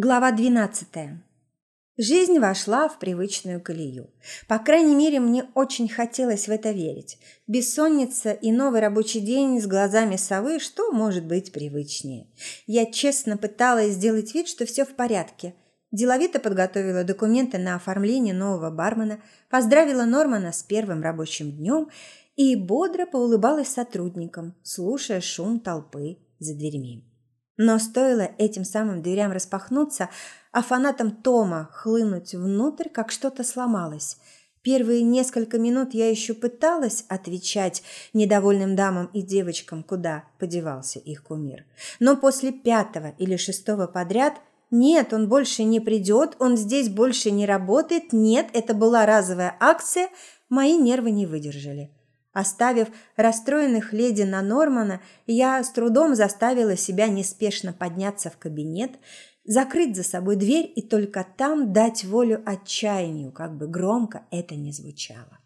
Глава 12. Жизнь вошла в привычную колею. По крайней мере, мне очень хотелось в это верить. Бессонница и новый рабочий день с глазами совы, что может быть привычнее? Я честно пыталась сделать вид, что все в порядке. Деловито подготовила документы на оформление нового бармена, поздравила Нормана с первым рабочим днем и бодро поулыбалась сотрудникам, слушая шум толпы за дверьми. Но стоило этим самым дверям распахнуться, а фанатам Тома хлынуть внутрь, как что-то сломалось. Первые несколько минут я еще пыталась отвечать недовольным дамам и девочкам, куда подевался их кумир. Но после пятого или шестого подряд «нет, он больше не придет, он здесь больше не работает, нет, это была разовая акция», мои нервы не выдержали. Оставив расстроенных леди на Нормана, я с трудом заставила себя неспешно подняться в кабинет, закрыть за собой дверь и только там дать волю отчаянию, как бы громко это ни звучало.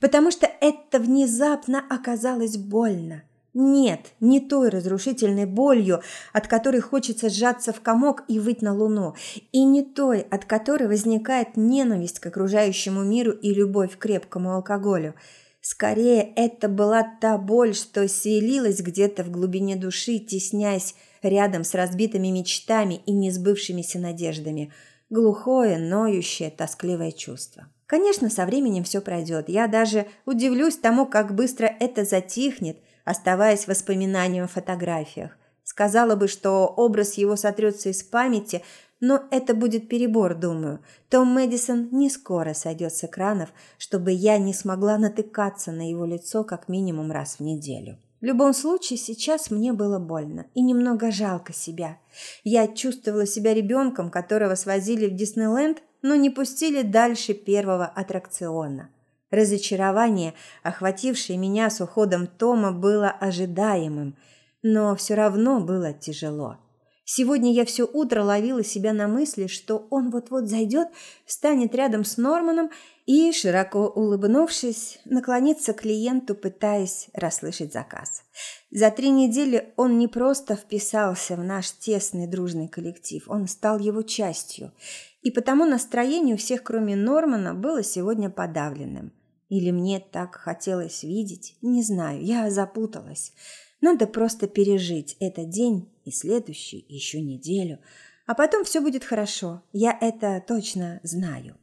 Потому что это внезапно оказалось больно. Нет, не той разрушительной болью, от которой хочется сжаться в комок и выть на луну, и не той, от которой возникает ненависть к окружающему миру и любовь к крепкому алкоголю – Скорее, это была та боль, что селилась где-то в глубине души, теснясь рядом с разбитыми мечтами и несбывшимися надеждами. Глухое, ноющее, тоскливое чувство. Конечно, со временем все пройдет. Я даже удивлюсь тому, как быстро это затихнет, оставаясь воспоминанием в фотографиях. Сказала бы, что образ его сотрется из памяти, но это будет перебор, думаю. Том Мэдисон не скоро сойдет с экранов, чтобы я не смогла натыкаться на его лицо как минимум раз в неделю. В любом случае, сейчас мне было больно и немного жалко себя. Я чувствовала себя ребенком, которого свозили в Диснейленд, но не пустили дальше первого аттракциона. Разочарование, охватившее меня с уходом Тома, было ожидаемым, но все равно было тяжело. Сегодня я все утро ловила себя на мысли, что он вот-вот зайдет, встанет рядом с Норманом и, широко улыбнувшись, наклонится к клиенту, пытаясь расслышать заказ. За три недели он не просто вписался в наш тесный дружный коллектив, он стал его частью. И потому настроение у всех, кроме Нормана, было сегодня подавленным. Или мне так хотелось видеть, не знаю, я запуталась. Надо просто пережить этот день и следующий, еще неделю, а потом все будет хорошо. Я это точно знаю.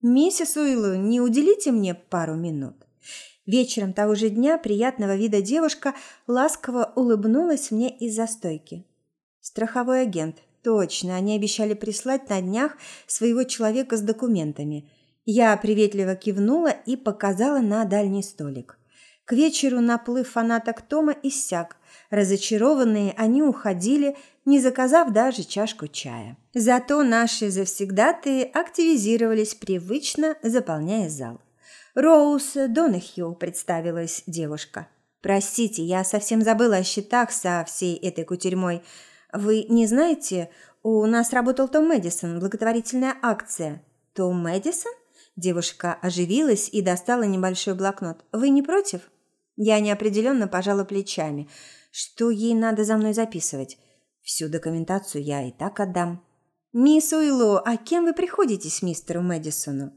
Миссис Уиллу, не уделите мне пару минут. Вечером того же дня приятного вида девушка ласково улыбнулась мне из-за стойки. Страховой агент. Точно, они обещали прислать на днях своего человека с документами. Я приветливо кивнула и показала на дальний столик. К вечеру наплыв фанаток Тома иссяк. Разочарованные они уходили, не заказав даже чашку чая. Зато наши завсегдатые активизировались привычно, заполняя зал. «Роуз Донахью», – представилась девушка. «Простите, я совсем забыла о счетах со всей этой кутерьмой. Вы не знаете, у нас работал Том Мэдисон, благотворительная акция». «Том Мэдисон?» Девушка оживилась и достала небольшой блокнот. «Вы не против?» Я неопределенно пожала плечами. Что ей надо за мной записывать? Всю документацию я и так отдам. «Мисс Уилло, а кем вы приходитесь мистеру Мэдисону?»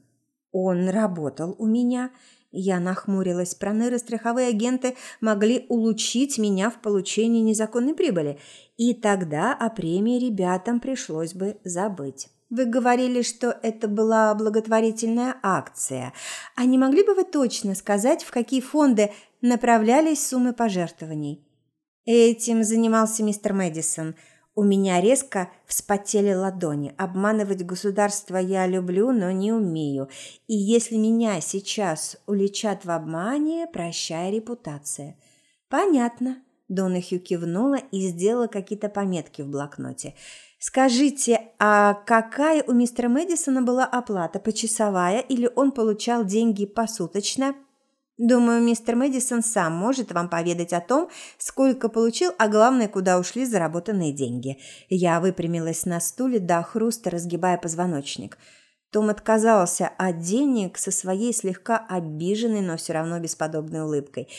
«Он работал у меня». Я нахмурилась. Проныры страховые агенты могли улучшить меня в получении незаконной прибыли. И тогда о премии ребятам пришлось бы забыть. Вы говорили, что это была благотворительная акция. А не могли бы вы точно сказать, в какие фонды направлялись суммы пожертвований? Этим занимался мистер Мэдисон. У меня резко вспотели ладони. Обманывать государство я люблю, но не умею. И если меня сейчас уличат в обмане, прощай репутация. Понятно. Донахью кивнула и сделала какие-то пометки в блокноте. Скажите, а какая у мистера Мэдисона была оплата, почасовая или он получал деньги посуточно? Думаю, мистер Мэдисон сам может вам поведать о том, сколько получил, а главное, куда ушли заработанные деньги. Я выпрямилась на стуле до хруста, разгибая позвоночник. Том отказался от денег со своей слегка обиженной, но все равно бесподобной улыбкой.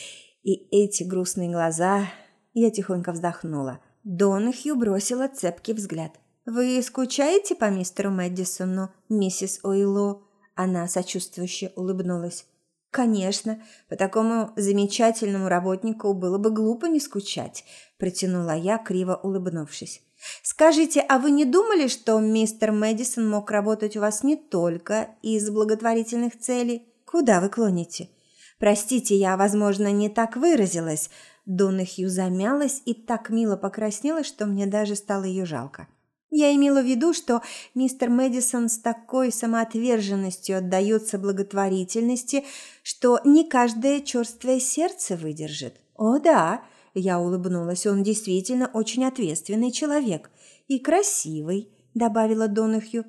И эти грустные глаза... Я тихонько вздохнула. Донахью бросила цепкий взгляд. «Вы скучаете по мистеру Мэдисону, миссис Ойло?» Она сочувствующе улыбнулась. «Конечно, по такому замечательному работнику было бы глупо не скучать», протянула я, криво улыбнувшись. «Скажите, а вы не думали, что мистер Мэдисон мог работать у вас не только из благотворительных целей? Куда вы клоните?» «Простите, я, возможно, не так выразилась». Донна Хью замялась и так мило покраснела, что мне даже стало ее жалко. Я имела в виду, что мистер Мэдисон с такой самоотверженностью отдается благотворительности, что не каждое черствое сердце выдержит. О, да, я улыбнулась, он действительно очень ответственный человек. И красивый, добавила Донахью.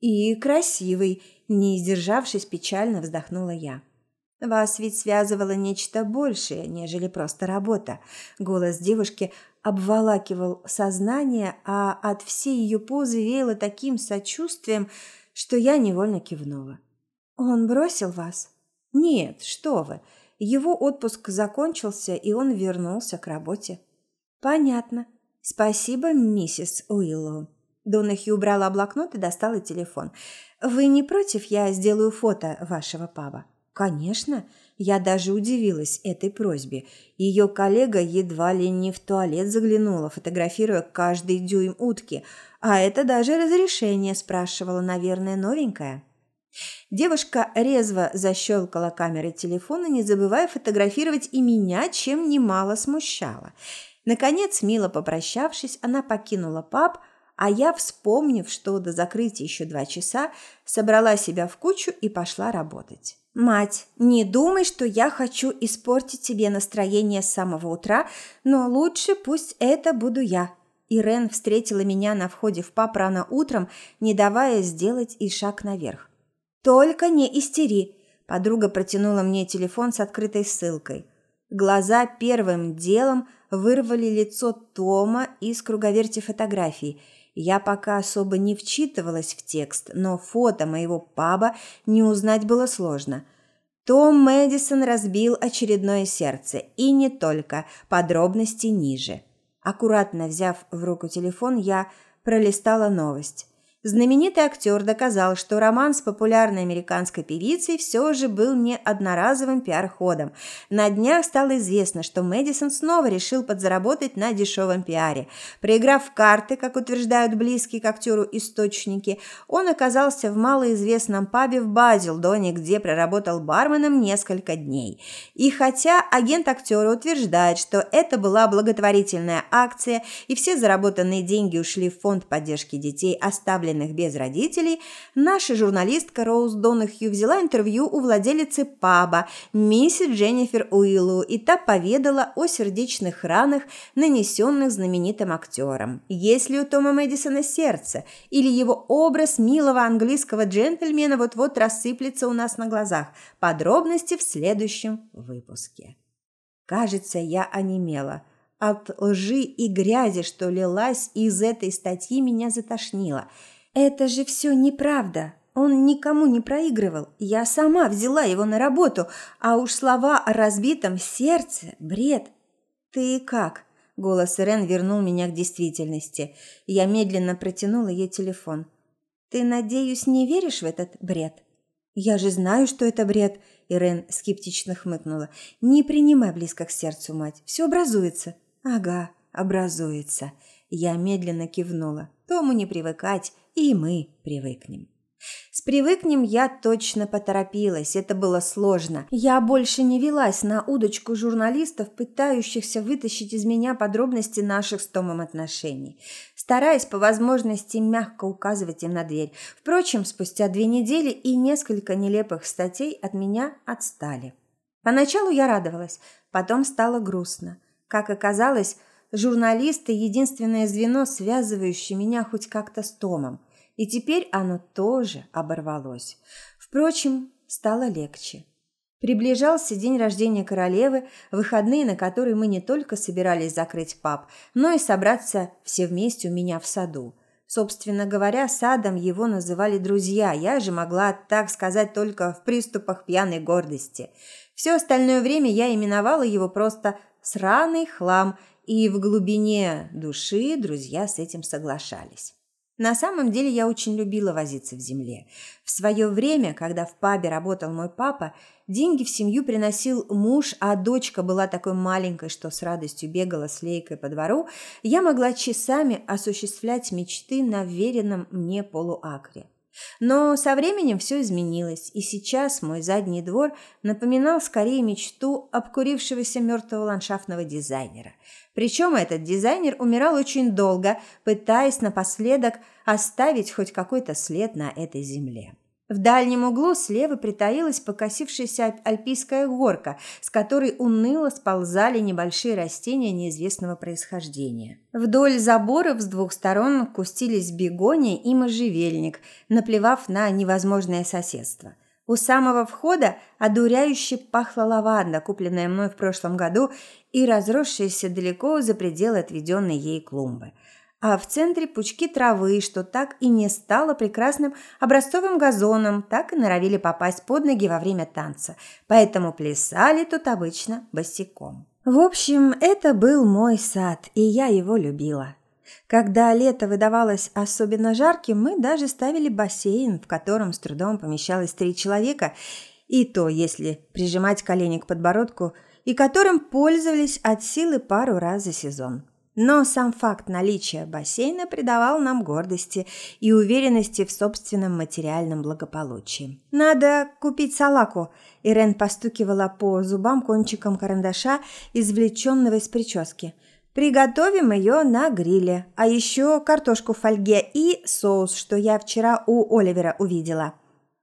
И красивый, не сдержавшись, печально вздохнула я. Вас ведь связывало нечто большее, нежели просто работа. Голос девушки обволакивал сознание, а от всей ее позы веяло таким сочувствием, что я невольно кивнула. «Он бросил вас?» «Нет, что вы. Его отпуск закончился, и он вернулся к работе». «Понятно. Спасибо, миссис Уиллоу». Донахи убрала блокнот и достала телефон. «Вы не против, я сделаю фото вашего паба?» «Конечно». Я даже удивилась этой просьбе. Ее коллега едва ли не в туалет заглянула, фотографируя каждый дюйм утки, а это даже разрешение спрашивала, наверное, новенькая. Девушка резво защелкала камерой телефона, не забывая фотографировать и меня, чем немало смущала. Наконец, мило попрощавшись, она покинула паб, а я, вспомнив, что до закрытия еще два часа, собрала себя в кучу и пошла работать. «Мать, не думай, что я хочу испортить тебе настроение с самого утра, но лучше пусть это буду я». Ирен встретила меня на входе в паб рано утром, не давая сделать и шаг наверх. «Только не истери!» Подруга протянула мне телефон с открытой ссылкой. Глаза первым делом вырвали лицо Тома из круговерти фотографий – я пока особо не вчитывалась в текст, но фото моего паба не узнать было сложно. Том Мэдисон разбил очередное сердце, и не только, подробности ниже. Аккуратно взяв в руку телефон, я пролистала новость. Знаменитый актер доказал, что роман с популярной американской певицей все же был не одноразовым пиар-ходом. На днях стало известно, что Мэдисон снова решил подзаработать на дешевом пиаре. Проиграв карты, как утверждают близкие к актеру источники, он оказался в малоизвестном пабе в Базилдоне, где проработал барменом несколько дней. И хотя агент актера утверждает, что это была благотворительная акция и все заработанные деньги ушли в фонд поддержки детей, оставленных оставленных без родителей, наша журналистка Роуз Донахью взяла интервью у владелицы паба, миссис Дженнифер Уиллу, и та поведала о сердечных ранах, нанесенных знаменитым актером. Если у Тома Мэдисона сердце или его образ милого английского джентльмена вот-вот рассыплется у нас на глазах. Подробности в следующем выпуске. Кажется, я онемела – от лжи и грязи, что лилась из этой статьи, меня затошнило. Это же все неправда. Он никому не проигрывал. Я сама взяла его на работу, а уж слова о разбитом сердце – бред. Ты как? Голос Ирен вернул меня к действительности. Я медленно протянула ей телефон. Ты, надеюсь, не веришь в этот бред? Я же знаю, что это бред, Ирен скептично хмыкнула. Не принимай близко к сердцу, мать. Все образуется. Ага, образуется. Я медленно кивнула. Тому не привыкать и мы привыкнем. С привыкнем я точно поторопилась, это было сложно. Я больше не велась на удочку журналистов, пытающихся вытащить из меня подробности наших с Томом отношений, стараясь по возможности мягко указывать им на дверь. Впрочем, спустя две недели и несколько нелепых статей от меня отстали. Поначалу я радовалась, потом стало грустно. Как оказалось, журналисты – единственное звено, связывающее меня хоть как-то с Томом – и теперь оно тоже оборвалось. Впрочем, стало легче. Приближался день рождения королевы, выходные, на которые мы не только собирались закрыть паб, но и собраться все вместе у меня в саду. Собственно говоря, садом его называли друзья, я же могла так сказать только в приступах пьяной гордости. Все остальное время я именовала его просто «сраный хлам», и в глубине души друзья с этим соглашались. На самом деле я очень любила возиться в земле. В свое время, когда в пабе работал мой папа, деньги в семью приносил муж, а дочка была такой маленькой, что с радостью бегала с лейкой по двору, я могла часами осуществлять мечты на веренном мне полуакре. Но со временем все изменилось, и сейчас мой задний двор напоминал скорее мечту обкурившегося мертвого ландшафтного дизайнера. Причем этот дизайнер умирал очень долго, пытаясь напоследок оставить хоть какой-то след на этой земле. В дальнем углу слева притаилась покосившаяся альпийская горка, с которой уныло сползали небольшие растения неизвестного происхождения. Вдоль заборов с двух сторон кустились бегония и можжевельник, наплевав на невозможное соседство. У самого входа одуряюще пахла лаванда, купленная мной в прошлом году и разросшаяся далеко за пределы отведенной ей клумбы – а в центре пучки травы, что так и не стало прекрасным образцовым газоном, так и норовили попасть под ноги во время танца, поэтому плясали тут обычно босиком. В общем, это был мой сад, и я его любила. Когда лето выдавалось особенно жарким, мы даже ставили бассейн, в котором с трудом помещалось три человека, и то, если прижимать колени к подбородку, и которым пользовались от силы пару раз за сезон. Но сам факт наличия бассейна придавал нам гордости и уверенности в собственном материальном благополучии. «Надо купить салаку», – Ирен постукивала по зубам кончиком карандаша, извлеченного из прически. «Приготовим ее на гриле, а еще картошку в фольге и соус, что я вчера у Оливера увидела.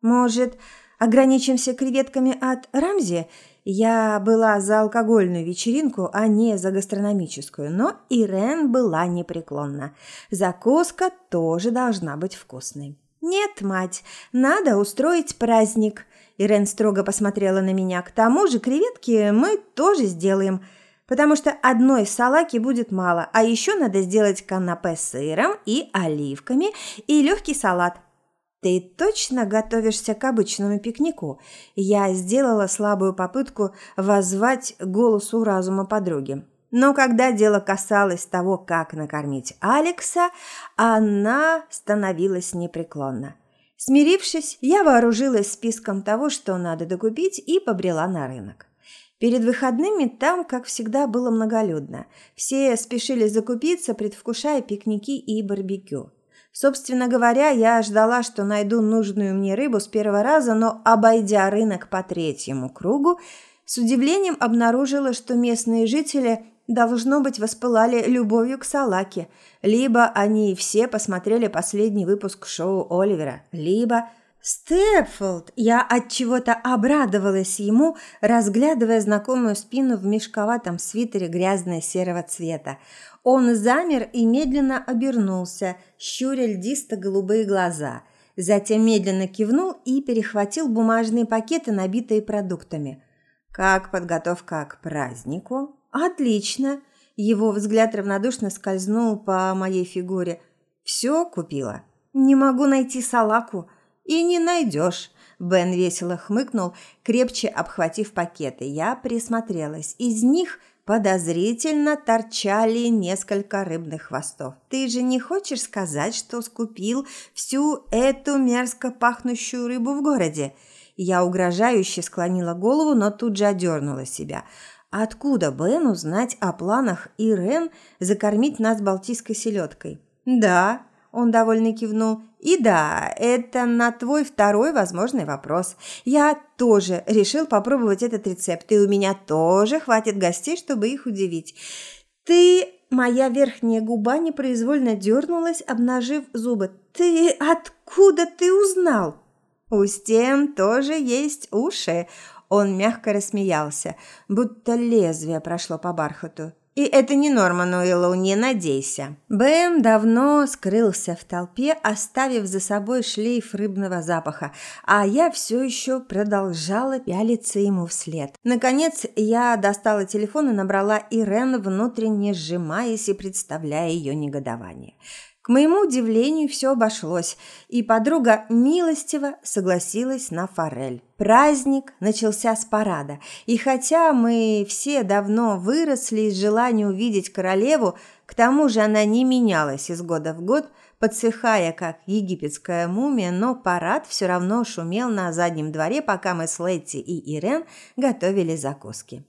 Может, ограничимся креветками от Рамзи?» Я была за алкогольную вечеринку, а не за гастрономическую, но Ирен была непреклонна. Закуска тоже должна быть вкусной. «Нет, мать, надо устроить праздник», – Ирен строго посмотрела на меня. «К тому же креветки мы тоже сделаем, потому что одной салаки будет мало, а еще надо сделать канапе с сыром и оливками и легкий салат. «Ты точно готовишься к обычному пикнику?» Я сделала слабую попытку воззвать голосу разума подруги. Но когда дело касалось того, как накормить Алекса, она становилась непреклонна. Смирившись, я вооружилась списком того, что надо докупить, и побрела на рынок. Перед выходными там, как всегда, было многолюдно. Все спешили закупиться, предвкушая пикники и барбекю. Собственно говоря, я ждала, что найду нужную мне рыбу с первого раза, но, обойдя рынок по третьему кругу, с удивлением обнаружила, что местные жители, должно быть, воспылали любовью к салаке. Либо они все посмотрели последний выпуск шоу Оливера, либо... Степфолд! Я от чего-то обрадовалась ему, разглядывая знакомую спину в мешковатом свитере грязно-серого цвета. Он замер и медленно обернулся, щуря льдисто-голубые глаза. Затем медленно кивнул и перехватил бумажные пакеты, набитые продуктами. «Как подготовка к празднику?» «Отлично!» Его взгляд равнодушно скользнул по моей фигуре. «Все купила?» «Не могу найти салаку». «И не найдешь». Бен весело хмыкнул, крепче обхватив пакеты. Я присмотрелась. Из них – подозрительно торчали несколько рыбных хвостов. Ты же не хочешь сказать, что скупил всю эту мерзко пахнущую рыбу в городе? Я угрожающе склонила голову, но тут же одернула себя. Откуда Бену знать о планах Ирен закормить нас балтийской селедкой? Да, он довольно кивнул. И да, это на твой второй возможный вопрос. Я тоже решил попробовать этот рецепт, и у меня тоже хватит гостей, чтобы их удивить. Ты... Моя верхняя губа непроизвольно дернулась, обнажив зубы. «Ты откуда ты узнал?» «У стен тоже есть уши», – он мягко рассмеялся, будто лезвие прошло по бархату. И это не Норман Уиллоу, не надейся. Бэм давно скрылся в толпе, оставив за собой шлейф рыбного запаха, а я все еще продолжала пялиться ему вслед. Наконец, я достала телефон и набрала Ирен, внутренне сжимаясь и представляя ее негодование. К моему удивлению, все обошлось, и подруга милостиво согласилась на форель. Праздник начался с парада, и хотя мы все давно выросли из желания увидеть королеву, к тому же она не менялась из года в год, подсыхая, как египетская мумия, но парад все равно шумел на заднем дворе, пока мы с Летти и Ирен готовили закуски.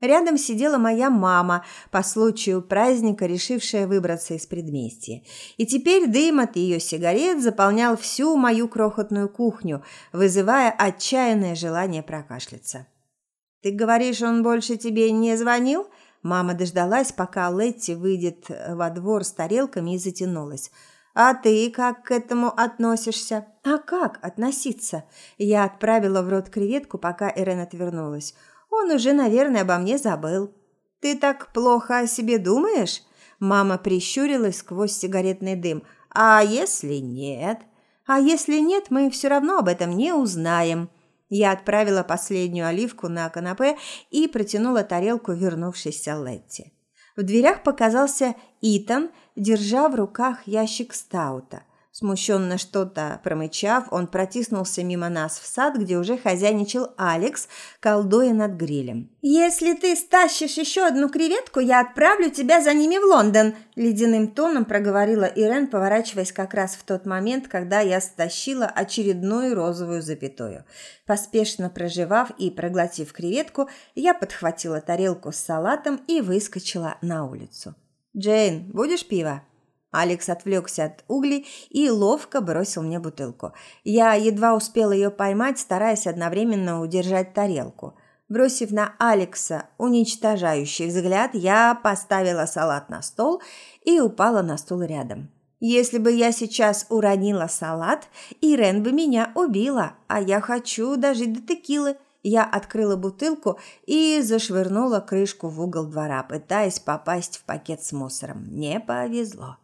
Рядом сидела моя мама, по случаю праздника решившая выбраться из предместья. И теперь дым от ее сигарет заполнял всю мою крохотную кухню, вызывая отчаянное желание прокашляться. «Ты говоришь, он больше тебе не звонил?» Мама дождалась, пока Летти выйдет во двор с тарелками и затянулась. «А ты как к этому относишься?» «А как относиться?» Я отправила в рот креветку, пока Эрен отвернулась. Он уже, наверное, обо мне забыл. Ты так плохо о себе думаешь? Мама прищурилась сквозь сигаретный дым. А если нет? А если нет, мы все равно об этом не узнаем. Я отправила последнюю оливку на канапе и протянула тарелку вернувшейся Летти. В дверях показался Итан, держа в руках ящик стаута. Смущенно что-то промычав, он протиснулся мимо нас в сад, где уже хозяйничал Алекс, колдуя над грилем. «Если ты стащишь еще одну креветку, я отправлю тебя за ними в Лондон», – ледяным тоном проговорила Ирен, поворачиваясь как раз в тот момент, когда я стащила очередную розовую запятую. Поспешно проживав и проглотив креветку, я подхватила тарелку с салатом и выскочила на улицу. «Джейн, будешь пиво?» Алекс отвлекся от углей и ловко бросил мне бутылку. Я едва успела ее поймать, стараясь одновременно удержать тарелку. Бросив на Алекса уничтожающий взгляд, я поставила салат на стол и упала на стул рядом. Если бы я сейчас уронила салат, Ирен бы меня убила, а я хочу дожить до текилы. Я открыла бутылку и зашвырнула крышку в угол двора, пытаясь попасть в пакет с мусором. Не повезло.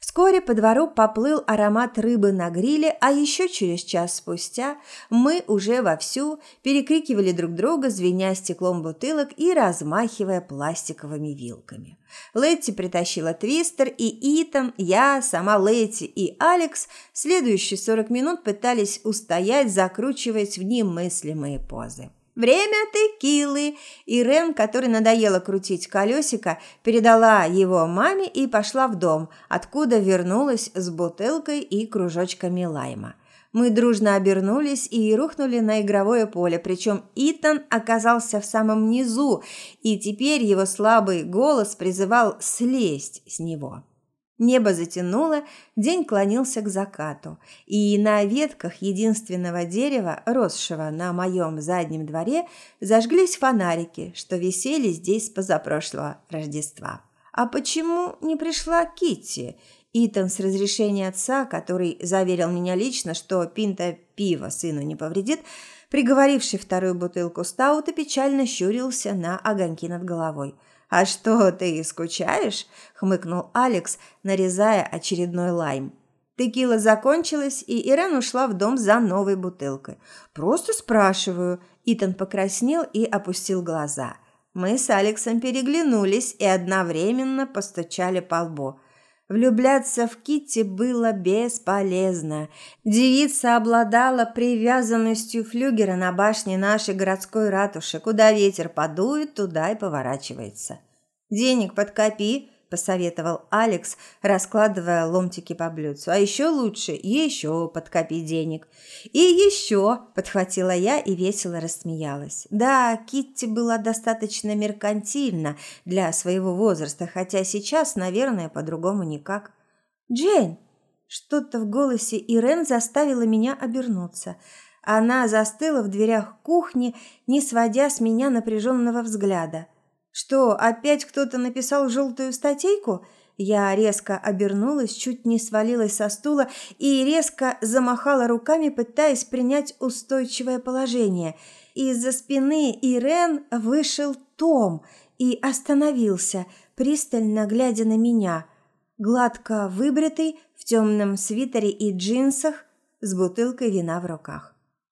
Вскоре по двору поплыл аромат рыбы на гриле, а еще через час спустя мы уже вовсю перекрикивали друг друга, звеня стеклом бутылок и размахивая пластиковыми вилками. Летти притащила твистер, и Итан, я, сама Летти и Алекс следующие 40 минут пытались устоять, закручиваясь в немыслимые позы. Время текилы. Ирен, которой надоело крутить колесико, передала его маме и пошла в дом, откуда вернулась с бутылкой и кружочками лайма. Мы дружно обернулись и рухнули на игровое поле, причем Итан оказался в самом низу, и теперь его слабый голос призывал слезть с него. Небо затянуло, день клонился к закату, и на ветках единственного дерева, росшего на моем заднем дворе, зажглись фонарики, что висели здесь позапрошлого Рождества. А почему не пришла Китти? Итан с разрешения отца, который заверил меня лично, что пинта пива сыну не повредит, приговоривший вторую бутылку стаута, печально щурился на огоньки над головой – «А что, ты скучаешь?» – хмыкнул Алекс, нарезая очередной лайм. Текила закончилась, и Ирен ушла в дом за новой бутылкой. «Просто спрашиваю». Итан покраснел и опустил глаза. Мы с Алексом переглянулись и одновременно постучали по лбу. Влюбляться в Китти было бесполезно. Девица обладала привязанностью флюгера на башне нашей городской ратуши. Куда ветер подует, туда и поворачивается. «Денег подкопи», – посоветовал Алекс, раскладывая ломтики по блюдцу. «А еще лучше еще подкопи денег». «И еще», – подхватила я и весело рассмеялась. Да, Китти была достаточно меркантильна для своего возраста, хотя сейчас, наверное, по-другому никак. «Джейн!» Что-то в голосе Ирен заставило меня обернуться. Она застыла в дверях кухни, не сводя с меня напряженного взгляда – что, опять кто-то написал желтую статейку? Я резко обернулась, чуть не свалилась со стула и резко замахала руками, пытаясь принять устойчивое положение. Из-за спины Ирен вышел Том и остановился, пристально глядя на меня. Гладко выбритый, в темном свитере и джинсах, с бутылкой вина в руках.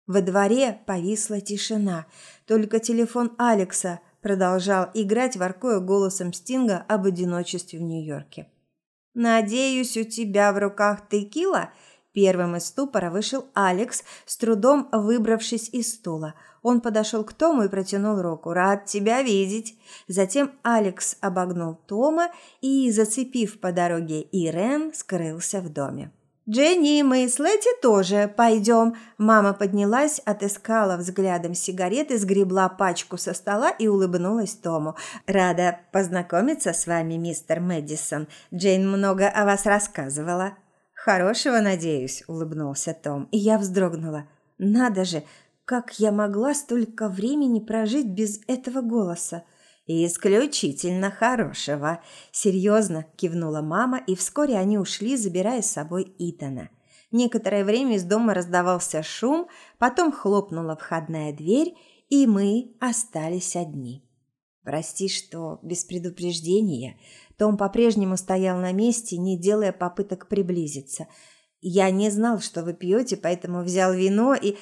Во дворе повисла тишина, только телефон Алекса продолжал играть, воркуя голосом Стинга об одиночестве в Нью-Йорке. «Надеюсь, у тебя в руках текила?» Первым из ступора вышел Алекс, с трудом выбравшись из стула. Он подошел к Тому и протянул руку. «Рад тебя видеть!» Затем Алекс обогнул Тома и, зацепив по дороге Ирен, скрылся в доме. «Дженни, мы с Лэти тоже пойдем». Мама поднялась, отыскала взглядом сигареты, сгребла пачку со стола и улыбнулась Тому. «Рада познакомиться с вами, мистер Мэдисон. Джейн много о вас рассказывала». «Хорошего, надеюсь», – улыбнулся Том. И я вздрогнула. «Надо же, как я могла столько времени прожить без этого голоса?» «Исключительно хорошего», – серьезно кивнула мама, и вскоре они ушли, забирая с собой Итана. Некоторое время из дома раздавался шум, потом хлопнула входная дверь, и мы остались одни. «Прости, что без предупреждения», том по-прежнему стоял на месте, не делая попыток приблизиться. «Я не знал, что вы пьете, поэтому взял вино и...»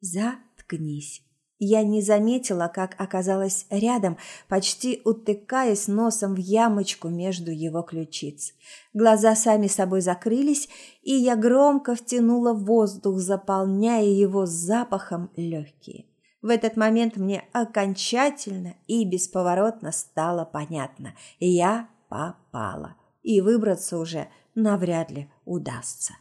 «Заткнись!» Я не заметила, как оказалась рядом, почти утыкаясь носом в ямочку между его ключиц. Глаза сами собой закрылись, и я громко втянула воздух, заполняя его запахом легкие. В этот момент мне окончательно и бесповоротно стало понятно. Я попала, и выбраться уже навряд ли удастся.